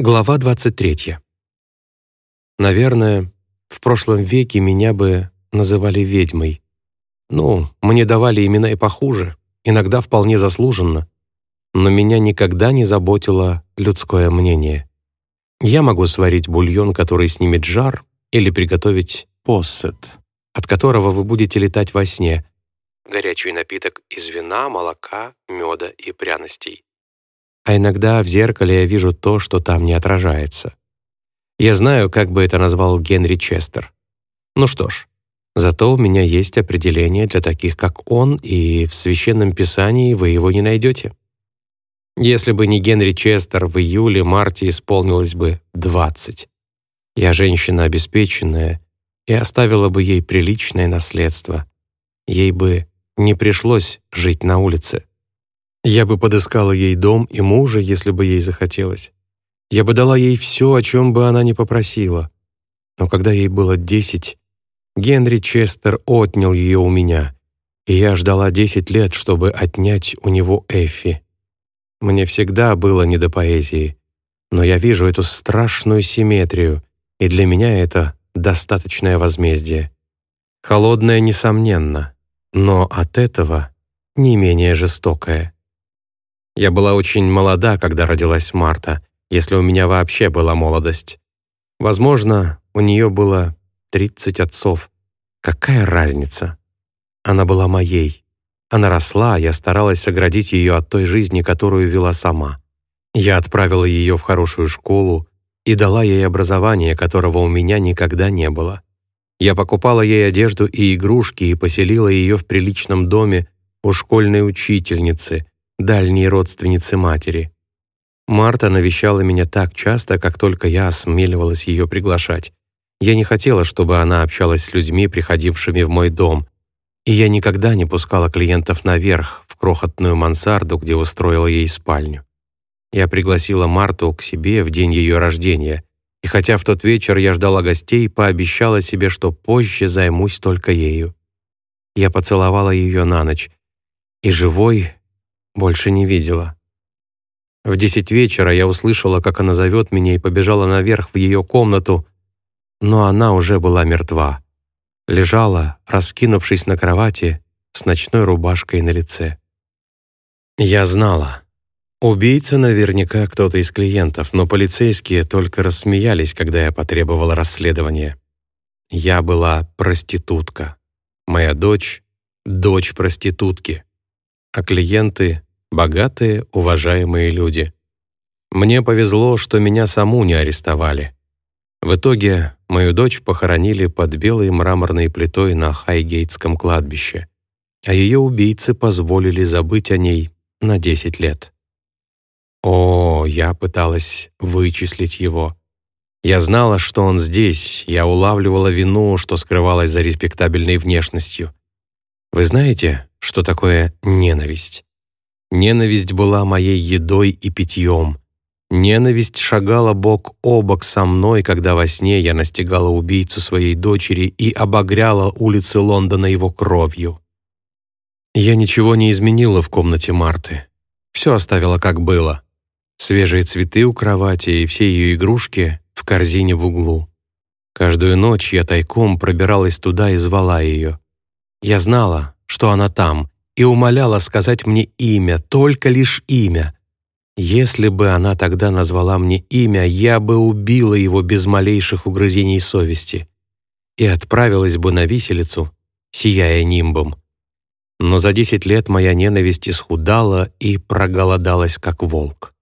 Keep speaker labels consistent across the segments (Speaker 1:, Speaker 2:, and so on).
Speaker 1: Глава 23. Наверное, в прошлом веке меня бы называли ведьмой. Ну, мне давали имена и похуже, иногда вполне заслуженно. Но меня никогда не заботило людское мнение. Я могу сварить бульон, который снимет жар, или приготовить поссет, от которого вы будете летать во сне. Горячий напиток из вина, молока, меда и пряностей а иногда в зеркале я вижу то, что там не отражается. Я знаю, как бы это назвал Генри Честер. Ну что ж, зато у меня есть определение для таких, как он, и в Священном Писании вы его не найдете. Если бы не Генри Честер, в июле-марте исполнилось бы 20. Я женщина обеспеченная и оставила бы ей приличное наследство. Ей бы не пришлось жить на улице. Я бы подыскала ей дом и мужа, если бы ей захотелось. Я бы дала ей все, о чем бы она ни попросила. Но когда ей было десять, Генри Честер отнял ее у меня, и я ждала десять лет, чтобы отнять у него Эффи. Мне всегда было не до поэзии, но я вижу эту страшную симметрию, и для меня это достаточное возмездие. Холодное, несомненно, но от этого не менее жестокое. Я была очень молода, когда родилась Марта, если у меня вообще была молодость. Возможно, у нее было 30 отцов. Какая разница? Она была моей. Она росла, я старалась оградить ее от той жизни, которую вела сама. Я отправила ее в хорошую школу и дала ей образование, которого у меня никогда не было. Я покупала ей одежду и игрушки и поселила ее в приличном доме у школьной учительницы, дальней родственницы матери. Марта навещала меня так часто, как только я осмеливалась ее приглашать. Я не хотела, чтобы она общалась с людьми, приходившими в мой дом, и я никогда не пускала клиентов наверх, в крохотную мансарду, где устроила ей спальню. Я пригласила Марту к себе в день ее рождения, и хотя в тот вечер я ждала гостей, пообещала себе, что позже займусь только ею. Я поцеловала ее на ночь, и живой больше не видела. В десять вечера я услышала, как она зовет меня и побежала наверх в ее комнату, но она уже была мертва. Лежала, раскинувшись на кровати, с ночной рубашкой на лице. Я знала. Убийца наверняка кто-то из клиентов, но полицейские только рассмеялись, когда я потребовала расследования. Я была проститутка. Моя дочь — дочь проститутки. А клиенты богатые, уважаемые люди. Мне повезло, что меня саму не арестовали. В итоге мою дочь похоронили под белой мраморной плитой на Хайгейтском кладбище, а ее убийцы позволили забыть о ней на 10 лет. О, я пыталась вычислить его. Я знала, что он здесь, я улавливала вину, что скрывалась за респектабельной внешностью. Вы знаете, что такое ненависть? Ненависть была моей едой и питьем. Ненависть шагала бок о бок со мной, когда во сне я настигала убийцу своей дочери и обогряла улицы Лондона его кровью. Я ничего не изменила в комнате Марты. Все оставила как было. Свежие цветы у кровати и все ее игрушки в корзине в углу. Каждую ночь я тайком пробиралась туда и звала ее. Я знала, что она там, и умоляла сказать мне имя, только лишь имя. Если бы она тогда назвала мне имя, я бы убила его без малейших угрызений совести и отправилась бы на виселицу, сияя нимбом. Но за десять лет моя ненависть исхудала и проголодалась, как волк.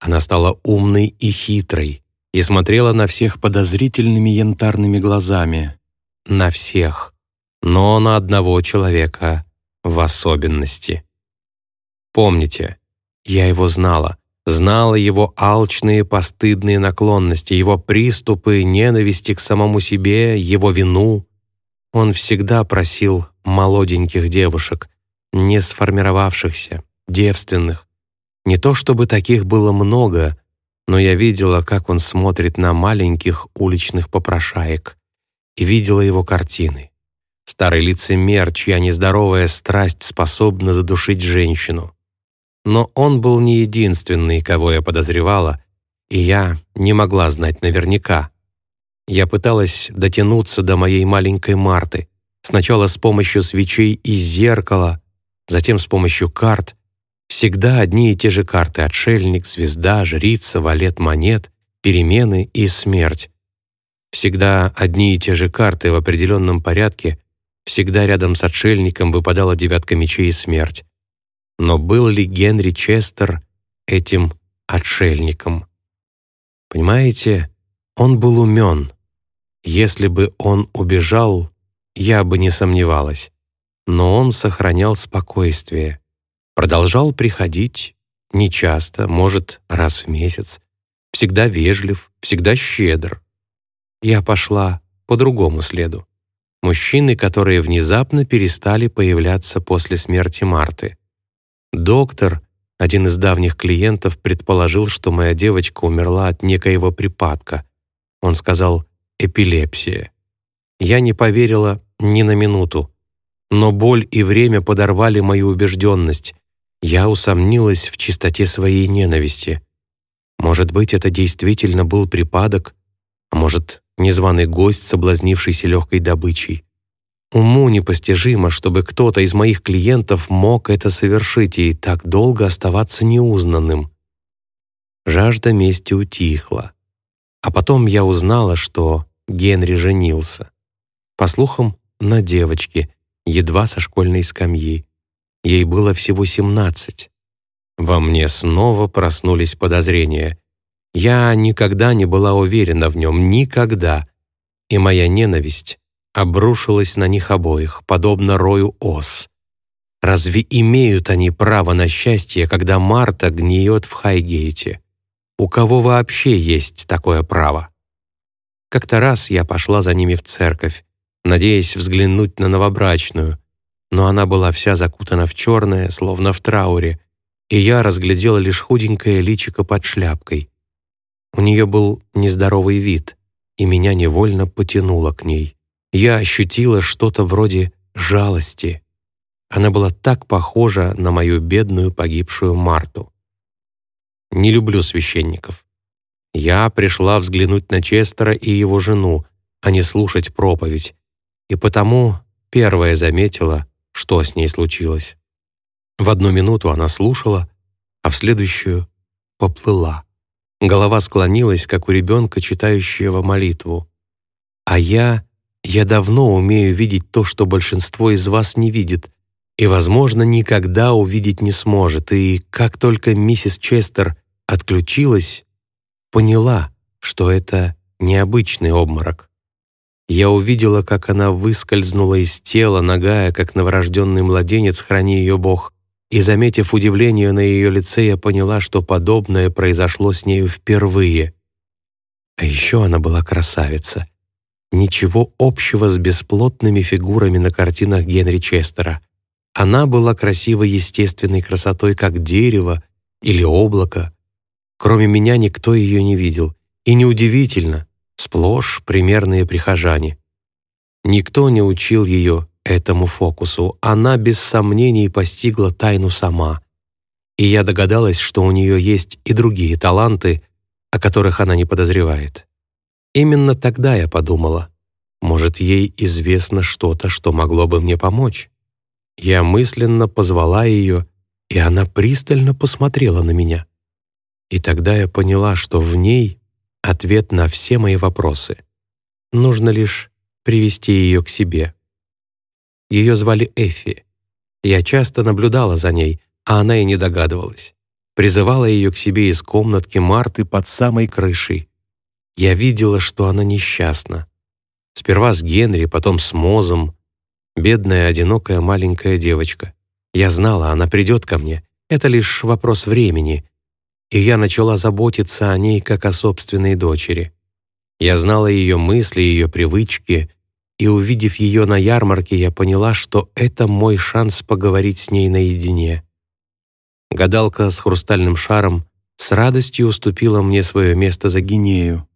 Speaker 1: Она стала умной и хитрой и смотрела на всех подозрительными янтарными глазами. На всех. Но на одного человека в особенности. Помните, я его знала, знала его алчные постыдные наклонности, его приступы ненависти к самому себе, его вину. Он всегда просил молоденьких девушек, не сформировавшихся, девственных. Не то чтобы таких было много, но я видела, как он смотрит на маленьких уличных попрошаек и видела его картины старый лицемер, чья нездоровая страсть способна задушить женщину. Но он был не единственный, кого я подозревала, и я не могла знать наверняка. Я пыталась дотянуться до моей маленькой Марты, сначала с помощью свечей и зеркала, затем с помощью карт. Всегда одни и те же карты — отшельник, звезда, жрица, валет монет, перемены и смерть. Всегда одни и те же карты в определенном порядке, всегда рядом с отшельником выпадала девятка мечей и смерть. Но был ли Генри Честер этим отшельником? Понимаете, он был умен. Если бы он убежал, я бы не сомневалась. Но он сохранял спокойствие. Продолжал приходить, нечасто, может, раз в месяц. Всегда вежлив, всегда щедр. Я пошла по другому следу. Мужчины, которые внезапно перестали появляться после смерти Марты. Доктор, один из давних клиентов предположил, что моя девочка умерла от некоего припадка. Он сказал «эпилепсия». Я не поверила ни на минуту. Но боль и время подорвали мою убежденность. Я усомнилась в чистоте своей ненависти. Может быть, это действительно был припадок, а может, незваный гость, соблазнившийся легкой добычей. Уму непостижимо, чтобы кто-то из моих клиентов мог это совершить и так долго оставаться неузнанным. Жажда мести утихла. А потом я узнала, что Генри женился. По слухам, на девочке, едва со школьной скамьи. Ей было всего семнадцать. Во мне снова проснулись подозрения. Я никогда не была уверена в нем, никогда. И моя ненависть обрушилась на них обоих, подобно рою ос. Разве имеют они право на счастье, когда Марта гниет в Хайгейте? У кого вообще есть такое право? Как-то раз я пошла за ними в церковь, надеясь взглянуть на новобрачную, но она была вся закутана в черное, словно в трауре, и я разглядела лишь худенькое личико под шляпкой. У нее был нездоровый вид, и меня невольно потянуло к ней я ощутила что-то вроде жалости. Она была так похожа на мою бедную погибшую Марту. Не люблю священников. Я пришла взглянуть на Честера и его жену, а не слушать проповедь, и потому первая заметила, что с ней случилось. В одну минуту она слушала, а в следующую поплыла. Голова склонилась, как у ребенка, читающего молитву. А я я давно умею видеть то, что большинство из вас не видит, и, возможно, никогда увидеть не сможет. И как только миссис Честер отключилась, поняла, что это необычный обморок. Я увидела, как она выскользнула из тела, ногая, как новорожденный младенец, храни ее Бог, и, заметив удивление на ее лице, я поняла, что подобное произошло с нею впервые. А еще она была красавица — ничего общего с бесплотными фигурами на картинах Генри Честера. Она была красивой естественной красотой, как дерево или облако. Кроме меня никто ее не видел. И неудивительно, сплошь примерные прихожане. Никто не учил ее этому фокусу. Она без сомнений постигла тайну сама. И я догадалась, что у нее есть и другие таланты, о которых она не подозревает. Именно тогда я подумала, может, ей известно что-то, что могло бы мне помочь. Я мысленно позвала ее, и она пристально посмотрела на меня. И тогда я поняла, что в ней ответ на все мои вопросы. Нужно лишь привести ее к себе. Ее звали Эффи. Я часто наблюдала за ней, а она и не догадывалась. Призывала ее к себе из комнатки Марты под самой крышей, я видела, что она несчастна. Сперва с Генри, потом с Мозом. Бедная, одинокая маленькая девочка. Я знала, она придет ко мне. Это лишь вопрос времени. И я начала заботиться о ней, как о собственной дочери. Я знала ее мысли, ее привычки, и, увидев ее на ярмарке, я поняла, что это мой шанс поговорить с ней наедине. Гадалка с хрустальным шаром с радостью уступила мне свое место за Гинею.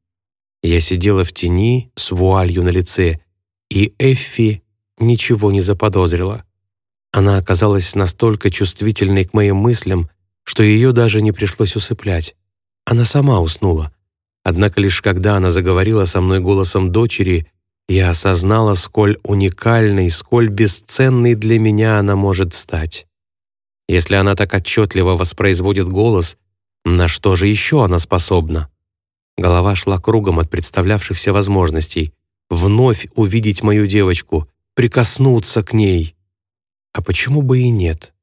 Speaker 1: Я сидела в тени с вуалью на лице, и Эффи ничего не заподозрила. Она оказалась настолько чувствительной к моим мыслям, что ее даже не пришлось усыплять. Она сама уснула. Однако лишь когда она заговорила со мной голосом дочери, я осознала, сколь уникальной, сколь бесценной для меня она может стать. Если она так отчетливо воспроизводит голос, на что же еще она способна? Голова шла кругом от представлявшихся возможностей. Вновь увидеть мою девочку, прикоснуться к ней. А почему бы и нет?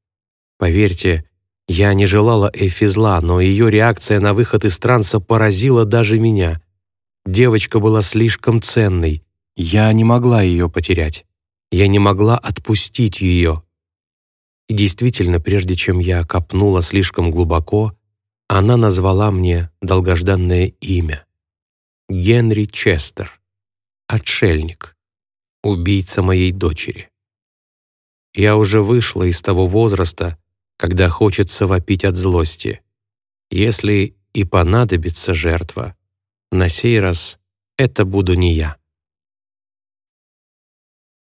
Speaker 1: Поверьте, я не желала Эфи зла, но ее реакция на выход из транса поразила даже меня. Девочка была слишком ценной. Я не могла ее потерять. Я не могла отпустить ее. И действительно, прежде чем я копнула слишком глубоко, она назвала мне долгожданное имя. Генри Честер. Отшельник. Убийца моей дочери. Я уже вышла из того возраста, когда хочется вопить от злости. Если и понадобится жертва, на сей раз это буду не я.